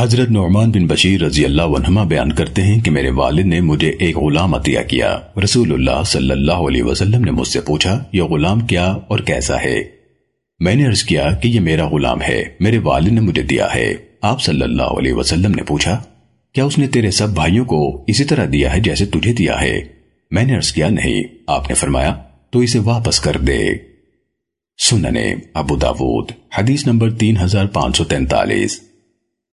حضرت نعمان بن بشیر رضی اللہ عنہما بیان کرتے ہیں کہ میرے والد نے مجھے ایک غلام عطیہ کیا۔ رسول اللہ صلی اللہ علیہ وسلم نے مجھ سے پوچھا، یہ غلام کیا اور کیسا ہے؟ میں نے عرض کیا کہ یہ میرا غلام ہے، میرے والد نے مجھے دیا ہے۔ آپ صلی اللہ علیہ وسلم نے پوچھا، کیا اس نے تیرے سب بھائیوں کو اسی طرح دیا ہے جیسے تجھے دیا ہے؟ میں نے عرض کیا، نہیں۔ آپ نے فرمایا، تو اسے واپس کر دے۔ سننے ابو داود، حدیث نمبر تین ہزار پانچ سو تینتالیس۔